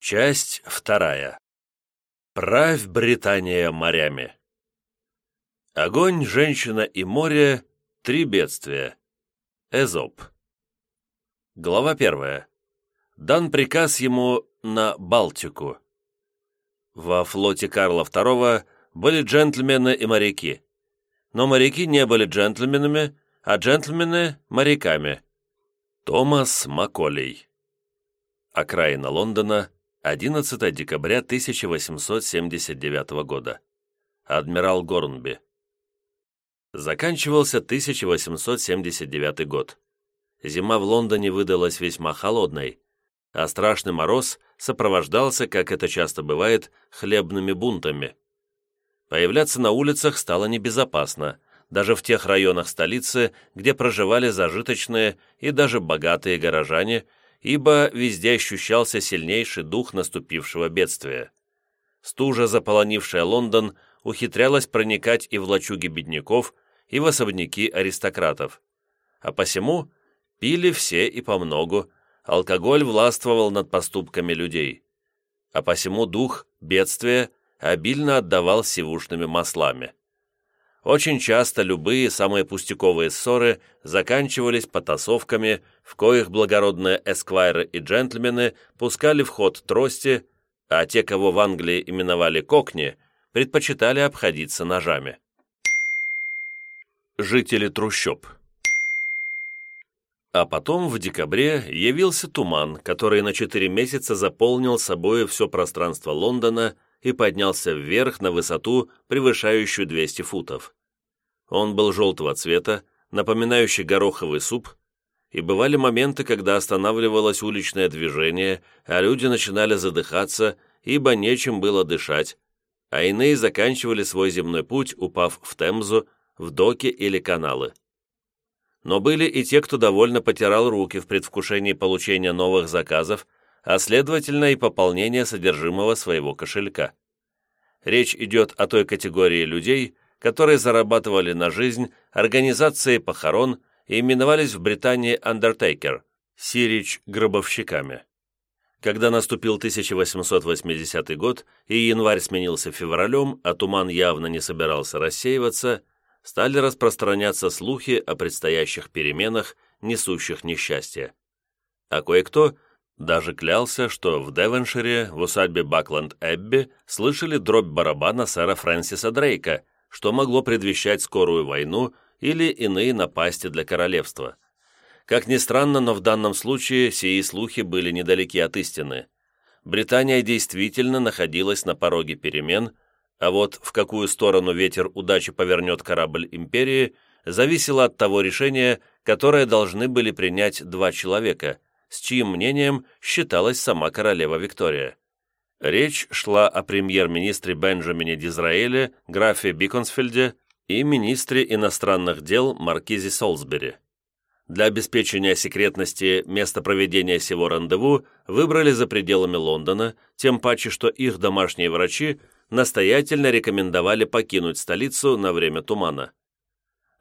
Часть вторая. Правь Британия морями. Огонь, женщина и море — три бедствия. Эзоп. Глава первая. Дан приказ ему на Балтику. Во флоте Карла II были джентльмены и моряки. Но моряки не были джентльменами, а джентльмены — моряками. Томас Маколей. Окраина Лондона, 11 декабря 1879 года. Адмирал Горнби. Заканчивался 1879 год. Зима в Лондоне выдалась весьма холодной, а страшный мороз сопровождался, как это часто бывает, хлебными бунтами. Появляться на улицах стало небезопасно, даже в тех районах столицы, где проживали зажиточные и даже богатые горожане – ибо везде ощущался сильнейший дух наступившего бедствия. Стужа, заполонившая Лондон, ухитрялась проникать и в лачуги бедняков, и в особняки аристократов. А посему пили все и помногу, алкоголь властвовал над поступками людей. А посему дух бедствия обильно отдавал сивушными маслами. Очень часто любые самые пустяковые ссоры заканчивались потасовками, в коих благородные эсквайры и джентльмены пускали в ход трости, а те, кого в Англии именовали кокни, предпочитали обходиться ножами. Жители трущоб А потом в декабре явился туман, который на четыре месяца заполнил собой все пространство Лондона и поднялся вверх на высоту, превышающую 200 футов. Он был желтого цвета, напоминающий гороховый суп, и бывали моменты, когда останавливалось уличное движение, а люди начинали задыхаться, ибо нечем было дышать, а иные заканчивали свой земной путь, упав в Темзу, в доки или каналы. Но были и те, кто довольно потирал руки в предвкушении получения новых заказов, а следовательно и пополнения содержимого своего кошелька. Речь идет о той категории людей, которые зарабатывали на жизнь организацией похорон и именовались в Британии «Undertaker» – «Сирич гробовщиками». Когда наступил 1880 год и январь сменился февралем, а туман явно не собирался рассеиваться, стали распространяться слухи о предстоящих переменах, несущих несчастье. А кое-кто даже клялся, что в Девоншире, в усадьбе Бакланд-Эбби, слышали дробь барабана сэра Фрэнсиса Дрейка, что могло предвещать скорую войну или иные напасти для королевства. Как ни странно, но в данном случае сии слухи были недалеки от истины. Британия действительно находилась на пороге перемен, а вот в какую сторону ветер удачи повернет корабль империи, зависело от того решения, которое должны были принять два человека, с чьим мнением считалась сама королева Виктория. Речь шла о премьер-министре Бенджамине Дизраэле, графе Биконсфельде и министре иностранных дел Маркизе Солсбери. Для обеспечения секретности место проведения сего рандеву выбрали за пределами Лондона, тем паче, что их домашние врачи настоятельно рекомендовали покинуть столицу на время тумана.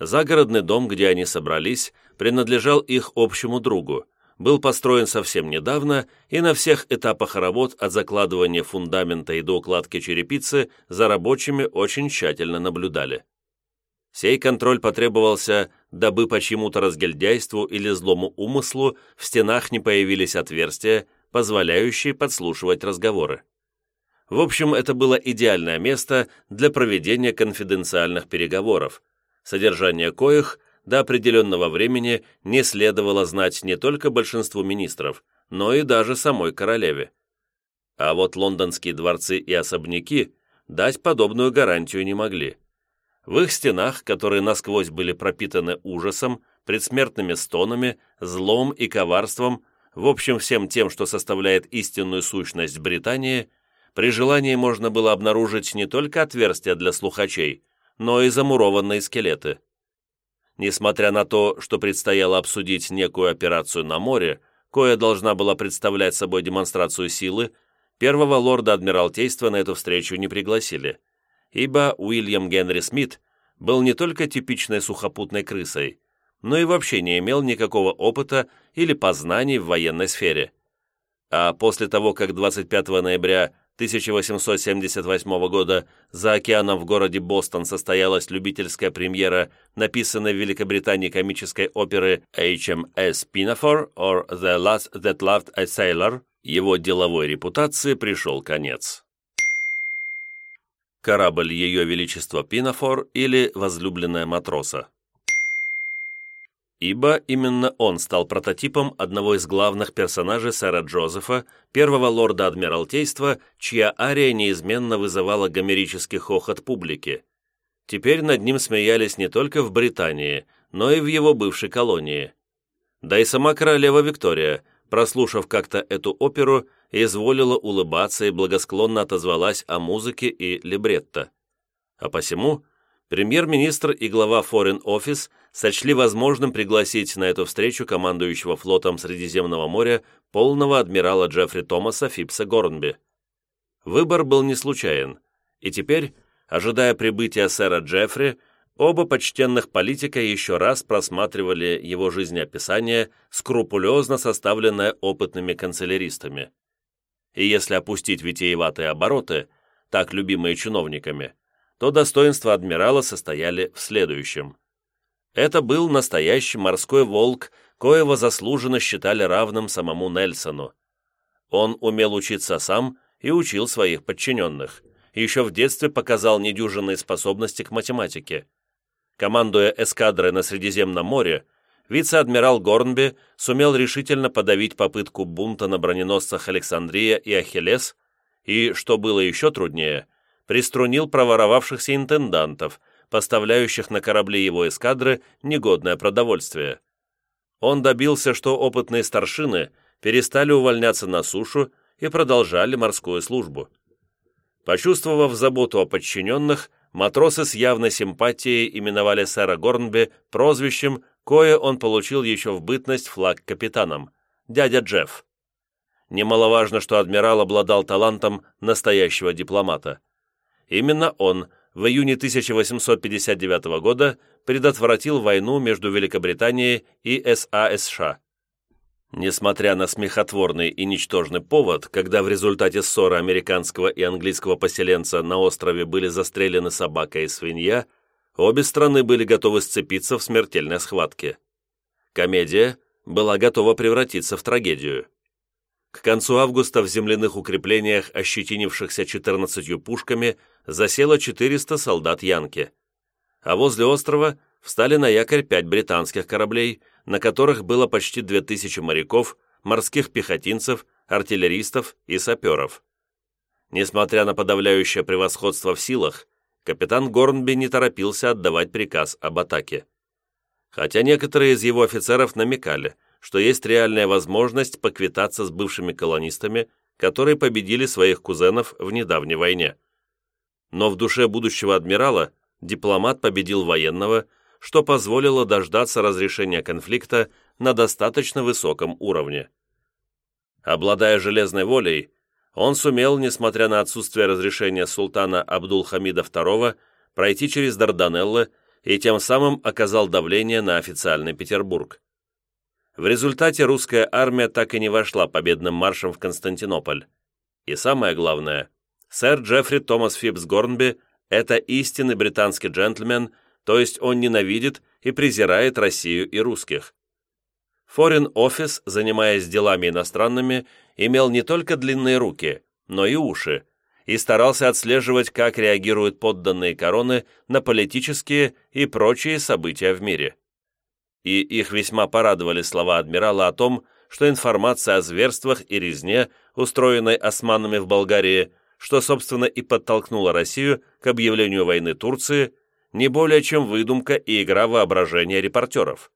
Загородный дом, где они собрались, принадлежал их общему другу, был построен совсем недавно и на всех этапах работ от закладывания фундамента и до укладки черепицы за рабочими очень тщательно наблюдали. Сей контроль потребовался, дабы по чьему-то разгильдяйству или злому умыслу в стенах не появились отверстия, позволяющие подслушивать разговоры. В общем, это было идеальное место для проведения конфиденциальных переговоров, содержание коих до определенного времени не следовало знать не только большинству министров, но и даже самой королеве. А вот лондонские дворцы и особняки дать подобную гарантию не могли. В их стенах, которые насквозь были пропитаны ужасом, предсмертными стонами, злом и коварством, в общем всем тем, что составляет истинную сущность Британии, при желании можно было обнаружить не только отверстия для слухачей, но и замурованные скелеты. Несмотря на то, что предстояло обсудить некую операцию на море, кое должна была представлять собой демонстрацию силы, первого лорда Адмиралтейства на эту встречу не пригласили, ибо Уильям Генри Смит был не только типичной сухопутной крысой, но и вообще не имел никакого опыта или познаний в военной сфере. а после того, как 25 ноября 1878 года за океаном в городе Бостон состоялась любительская премьера написанной в Великобритании комической оперы HMS Pinafore or The Last That Loved a Sailor, его деловой репутации пришел конец. Корабль Ее Величества Пинафор или Возлюбленная Матроса ибо именно он стал прототипом одного из главных персонажей сэра Джозефа, первого лорда Адмиралтейства, чья ария неизменно вызывала гомерический хохот публики. Теперь над ним смеялись не только в Британии, но и в его бывшей колонии. Да и сама королева Виктория, прослушав как-то эту оперу, изволила улыбаться и благосклонно отозвалась о музыке и либретто. А посему премьер-министр и глава Foreign Office сочли возможным пригласить на эту встречу командующего флотом Средиземного моря полного адмирала Джеффри Томаса Фипса Горнби. Выбор был не случайен, и теперь, ожидая прибытия сэра Джеффри, оба почтенных политика еще раз просматривали его жизнеописание, скрупулезно составленное опытными канцеляристами. И если опустить витиеватые обороты, так любимые чиновниками, то достоинства адмирала состояли в следующем. Это был настоящий морской волк, коего заслуженно считали равным самому Нельсону. Он умел учиться сам и учил своих подчиненных. Еще в детстве показал недюжинные способности к математике. Командуя эскадрой на Средиземном море, вице-адмирал Горнби сумел решительно подавить попытку бунта на броненосцах Александрия и Ахиллес и, что было еще труднее, приструнил проворовавшихся интендантов, поставляющих на корабли его эскадры негодное продовольствие. Он добился, что опытные старшины перестали увольняться на сушу и продолжали морскую службу. Почувствовав заботу о подчиненных, матросы с явной симпатией именовали сэра Горнби прозвищем, кое он получил еще в бытность флаг капитаном – дядя Джефф. Немаловажно, что адмирал обладал талантом настоящего дипломата. Именно он в июне 1859 года предотвратил войну между Великобританией и САСШ. Несмотря на смехотворный и ничтожный повод, когда в результате ссоры американского и английского поселенца на острове были застрелены собака и свинья, обе страны были готовы сцепиться в смертельной схватке. Комедия была готова превратиться в трагедию. К концу августа в земляных укреплениях, ощетинившихся 14 пушками, засело 400 солдат Янки. А возле острова встали на якорь пять британских кораблей, на которых было почти 2000 моряков, морских пехотинцев, артиллеристов и саперов. Несмотря на подавляющее превосходство в силах, капитан Горнби не торопился отдавать приказ об атаке. Хотя некоторые из его офицеров намекали – что есть реальная возможность поквитаться с бывшими колонистами, которые победили своих кузенов в недавней войне. Но в душе будущего адмирала дипломат победил военного, что позволило дождаться разрешения конфликта на достаточно высоком уровне. Обладая железной волей, он сумел, несмотря на отсутствие разрешения султана Абдул-Хамида II, пройти через Дарданеллы и тем самым оказал давление на официальный Петербург. В результате русская армия так и не вошла победным маршем в Константинополь. И самое главное, сэр Джеффри Томас Фипс Горнби – это истинный британский джентльмен, то есть он ненавидит и презирает Россию и русских. Foreign Office, занимаясь делами иностранными, имел не только длинные руки, но и уши, и старался отслеживать, как реагируют подданные короны на политические и прочие события в мире и их весьма порадовали слова адмирала о том, что информация о зверствах и резне, устроенной османами в Болгарии, что, собственно, и подтолкнула Россию к объявлению войны Турции, не более чем выдумка и игра воображения репортеров.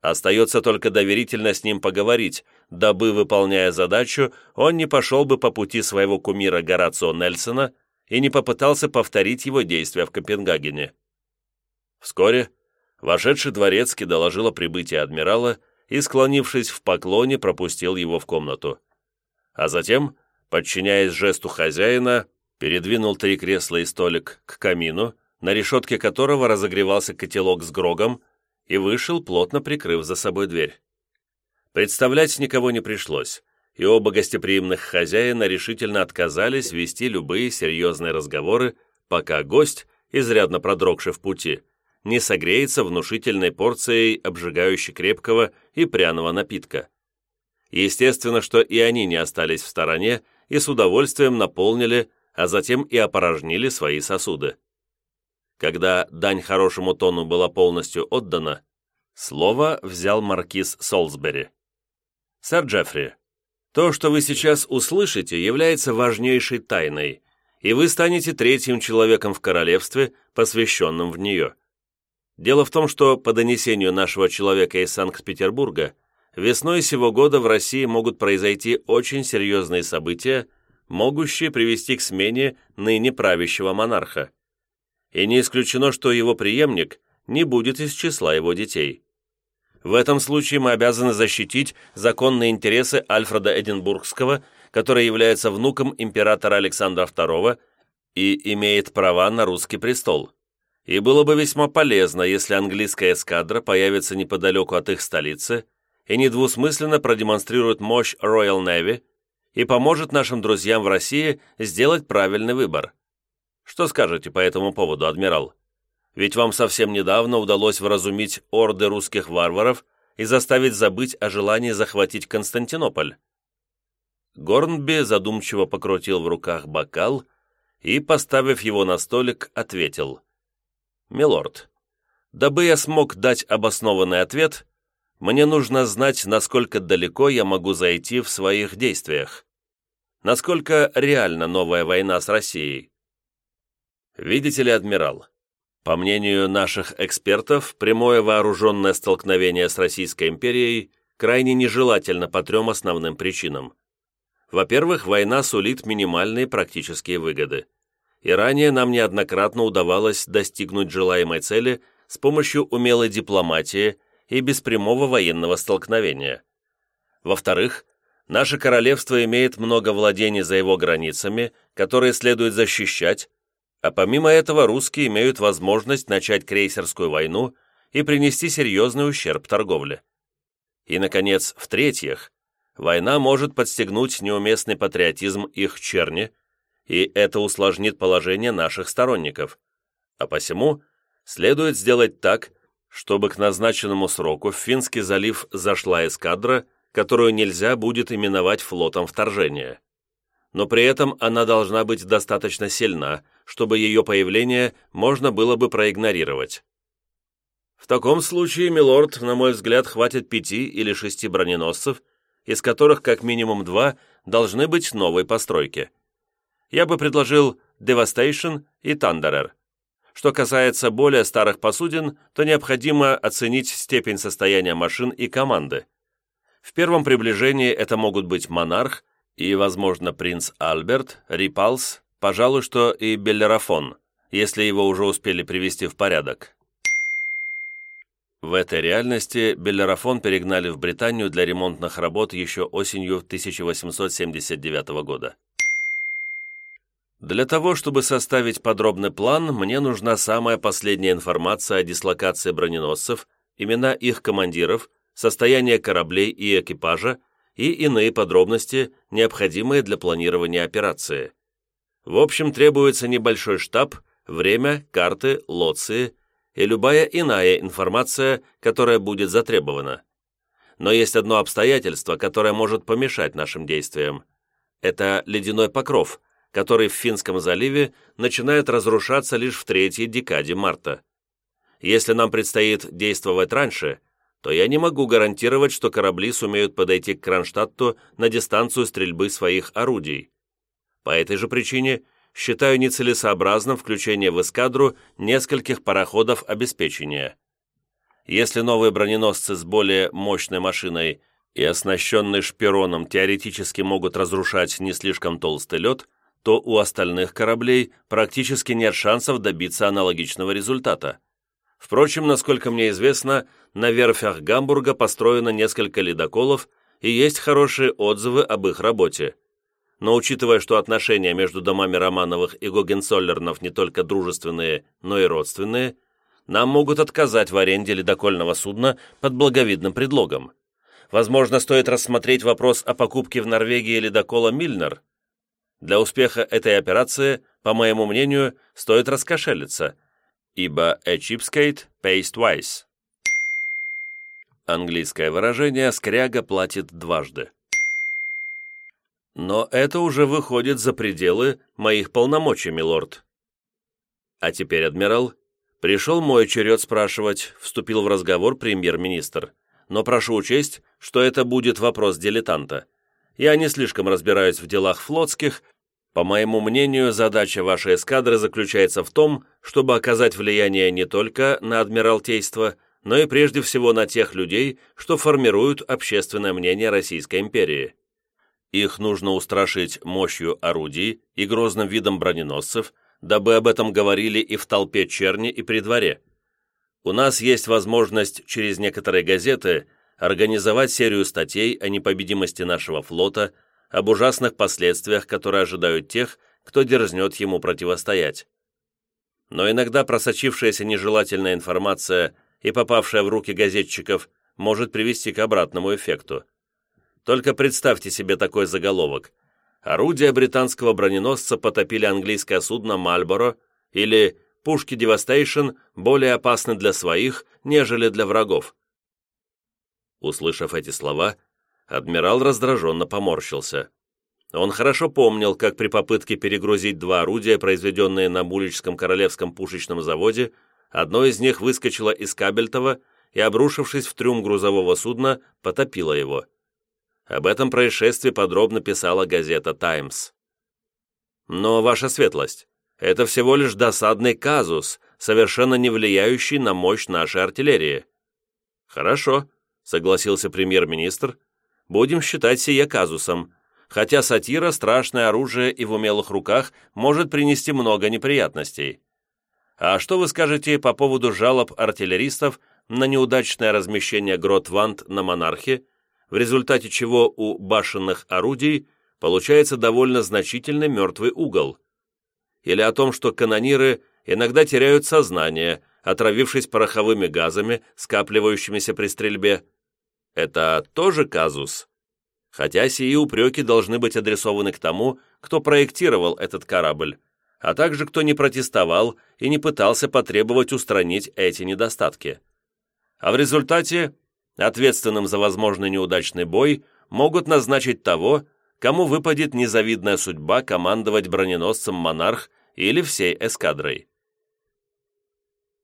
Остается только доверительно с ним поговорить, дабы, выполняя задачу, он не пошел бы по пути своего кумира Горацио Нельсона и не попытался повторить его действия в Копенгагене. Вскоре Вошедший дворецкий доложил о прибытии адмирала и, склонившись в поклоне, пропустил его в комнату. А затем, подчиняясь жесту хозяина, передвинул три кресла и столик к камину, на решетке которого разогревался котелок с грогом, и вышел, плотно прикрыв за собой дверь. Представлять никого не пришлось. и оба гостеприимных хозяина решительно отказались вести любые серьезные разговоры, пока гость, изрядно продрогший в пути, не согреется внушительной порцией обжигающе крепкого и пряного напитка. Естественно, что и они не остались в стороне и с удовольствием наполнили, а затем и опорожнили свои сосуды. Когда дань хорошему тону была полностью отдана, слово взял маркиз Солсбери. «Сэр Джеффри, то, что вы сейчас услышите, является важнейшей тайной, и вы станете третьим человеком в королевстве, посвященным в нее. Дело в том, что по донесению нашего человека из Санкт-Петербурга, весной сего года в России могут произойти очень серьезные события, могущие привести к смене ныне правящего монарха. И не исключено, что его преемник не будет из числа его детей. В этом случае мы обязаны защитить законные интересы Альфреда Эдинбургского, который является внуком императора Александра II и имеет права на русский престол. И было бы весьма полезно, если английская эскадра появится неподалеку от их столицы и недвусмысленно продемонстрирует мощь Royal Navy и поможет нашим друзьям в России сделать правильный выбор. Что скажете по этому поводу, адмирал? Ведь вам совсем недавно удалось вразумить орды русских варваров и заставить забыть о желании захватить Константинополь». Горнби задумчиво покрутил в руках бокал и, поставив его на столик, ответил. «Милорд, дабы я смог дать обоснованный ответ, мне нужно знать, насколько далеко я могу зайти в своих действиях. Насколько реальна новая война с Россией. Видите ли, адмирал, по мнению наших экспертов, прямое вооруженное столкновение с Российской империей крайне нежелательно по трем основным причинам. Во-первых, война сулит минимальные практические выгоды. И ранее нам неоднократно удавалось достигнуть желаемой цели с помощью умелой дипломатии и без прямого военного столкновения. Во-вторых, наше королевство имеет много владений за его границами, которые следует защищать, а помимо этого русские имеют возможность начать крейсерскую войну и принести серьезный ущерб торговле. И, наконец, в-третьих, война может подстегнуть неуместный патриотизм их черни, и это усложнит положение наших сторонников. А посему следует сделать так, чтобы к назначенному сроку в Финский залив зашла эскадра, которую нельзя будет именовать флотом вторжения но при этом она должна быть достаточно сильна, чтобы ее появление можно было бы проигнорировать. В таком случае, милорд, на мой взгляд, хватит пяти или шести броненосцев, из которых как минимум два должны быть новой постройки. Я бы предложил Devastation и Thunderer. Что касается более старых посудин, то необходимо оценить степень состояния машин и команды. В первом приближении это могут быть «Монарх», и, возможно, принц Альберт, Рипалс, пожалуй, что и Беллерафон, если его уже успели привести в порядок. В этой реальности Беллерафон перегнали в Британию для ремонтных работ еще осенью 1879 года. Для того, чтобы составить подробный план, мне нужна самая последняя информация о дислокации броненосцев, имена их командиров, состояние кораблей и экипажа, и иные подробности, необходимые для планирования операции. В общем, требуется небольшой штаб, время, карты, лоции и любая иная информация, которая будет затребована. Но есть одно обстоятельство, которое может помешать нашим действиям. Это ледяной покров, который в Финском заливе начинает разрушаться лишь в третьей декаде марта. Если нам предстоит действовать раньше – то я не могу гарантировать, что корабли сумеют подойти к Кронштадту на дистанцию стрельбы своих орудий. По этой же причине считаю нецелесообразным включение в эскадру нескольких пароходов обеспечения. Если новые броненосцы с более мощной машиной и оснащенные шпироном теоретически могут разрушать не слишком толстый лед, то у остальных кораблей практически нет шансов добиться аналогичного результата. Впрочем, насколько мне известно, на верфях Гамбурга построено несколько ледоколов и есть хорошие отзывы об их работе. Но учитывая, что отношения между домами Романовых и Гогенцоллернов не только дружественные, но и родственные, нам могут отказать в аренде ледокольного судна под благовидным предлогом. Возможно, стоит рассмотреть вопрос о покупке в Норвегии ледокола «Мильнер». Для успеха этой операции, по моему мнению, стоит раскошелиться, ибо «a cheapskate pays twice». Английское выражение «скряга платит дважды». Но это уже выходит за пределы моих полномочий, милорд. А теперь, адмирал, пришел мой черед спрашивать, вступил в разговор премьер-министр но прошу учесть, что это будет вопрос дилетанта. Я не слишком разбираюсь в делах флотских. По моему мнению, задача вашей эскадры заключается в том, чтобы оказать влияние не только на Адмиралтейство, но и прежде всего на тех людей, что формируют общественное мнение Российской империи. Их нужно устрашить мощью орудий и грозным видом броненосцев, дабы об этом говорили и в толпе черни, и при дворе. У нас есть возможность через некоторые газеты организовать серию статей о непобедимости нашего флота, об ужасных последствиях, которые ожидают тех, кто дерзнет ему противостоять. Но иногда просочившаяся нежелательная информация и попавшая в руки газетчиков может привести к обратному эффекту. Только представьте себе такой заголовок. Орудия британского броненосца потопили английское судно «Мальборо» или пушки Devastation более опасны для своих, нежели для врагов. Услышав эти слова, адмирал раздраженно поморщился. Он хорошо помнил, как при попытке перегрузить два орудия, произведенные на Муличском королевском пушечном заводе, одно из них выскочило из Кабельтова и, обрушившись в трюм грузового судна, потопило его. Об этом происшествии подробно писала газета «Таймс». «Но, ваша светлость, это всего лишь досадный казус, совершенно не влияющий на мощь нашей артиллерии». «Хорошо», — согласился премьер-министр. «Будем считать сие казусом, хотя сатира, страшное оружие и в умелых руках может принести много неприятностей. А что вы скажете по поводу жалоб артиллеристов на неудачное размещение грот-вант на монархе, в результате чего у башенных орудий получается довольно значительный мертвый угол?» или о том, что канониры иногда теряют сознание, отравившись пороховыми газами, скапливающимися при стрельбе. Это тоже казус. Хотя сии упреки должны быть адресованы к тому, кто проектировал этот корабль, а также кто не протестовал и не пытался потребовать устранить эти недостатки. А в результате ответственным за возможный неудачный бой могут назначить того, кому выпадет незавидная судьба командовать броненосцем «Монарх» или всей эскадрой.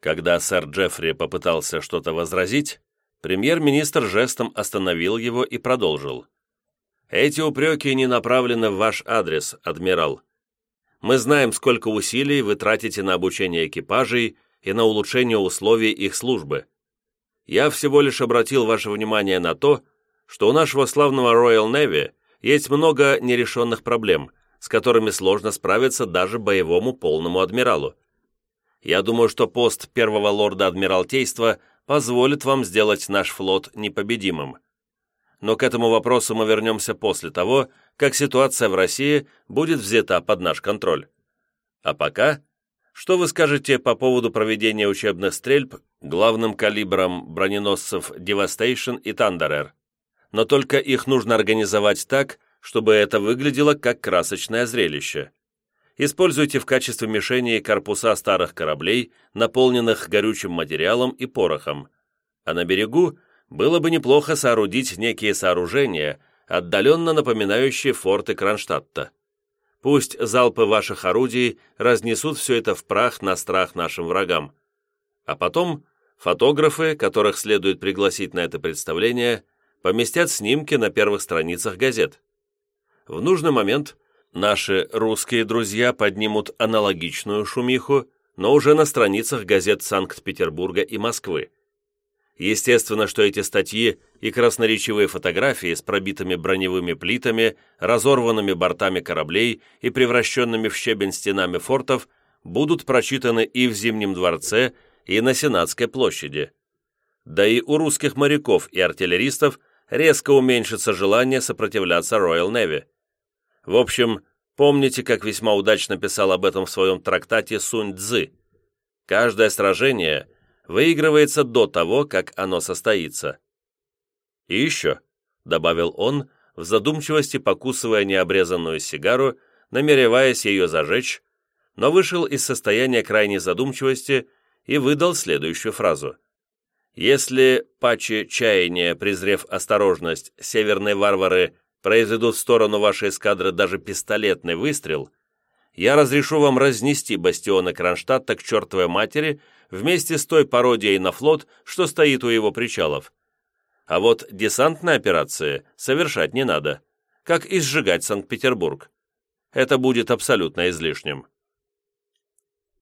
Когда сэр Джеффри попытался что-то возразить, премьер-министр жестом остановил его и продолжил. «Эти упреки не направлены в ваш адрес, адмирал. Мы знаем, сколько усилий вы тратите на обучение экипажей и на улучшение условий их службы. Я всего лишь обратил ваше внимание на то, что у нашего славного Royal Navy есть много нерешенных проблем, с которыми сложно справиться даже боевому полному адмиралу. Я думаю, что пост первого лорда Адмиралтейства позволит вам сделать наш флот непобедимым. Но к этому вопросу мы вернемся после того, как ситуация в России будет взята под наш контроль. А пока, что вы скажете по поводу проведения учебных стрельб главным калибром броненосцев Devastation и Thunderer? но только их нужно организовать так, чтобы это выглядело как красочное зрелище. Используйте в качестве мишени корпуса старых кораблей, наполненных горючим материалом и порохом. А на берегу было бы неплохо соорудить некие сооружения, отдаленно напоминающие форты Кронштадта. Пусть залпы ваших орудий разнесут все это в прах на страх нашим врагам. А потом фотографы, которых следует пригласить на это представление, поместят снимки на первых страницах газет. В нужный момент наши русские друзья поднимут аналогичную шумиху, но уже на страницах газет Санкт-Петербурга и Москвы. Естественно, что эти статьи и красноречивые фотографии с пробитыми броневыми плитами, разорванными бортами кораблей и превращенными в щебень стенами фортов будут прочитаны и в Зимнем дворце, и на Сенатской площади. Да и у русских моряков и артиллеристов резко уменьшится желание сопротивляться Royal Navy. В общем, помните, как весьма удачно писал об этом в своем трактате Сунь Цзы. Каждое сражение выигрывается до того, как оно состоится. И еще, добавил он, в задумчивости покусывая необрезанную сигару, намереваясь ее зажечь, но вышел из состояния крайней задумчивости и выдал следующую фразу. «Если, паче чаяния, презрев осторожность, северные варвары произведут в сторону вашей эскадры даже пистолетный выстрел, я разрешу вам разнести бастионы Кронштадта к чертовой матери вместе с той пародией на флот, что стоит у его причалов. А вот десантные операции совершать не надо, как и сжигать Санкт-Петербург. Это будет абсолютно излишним.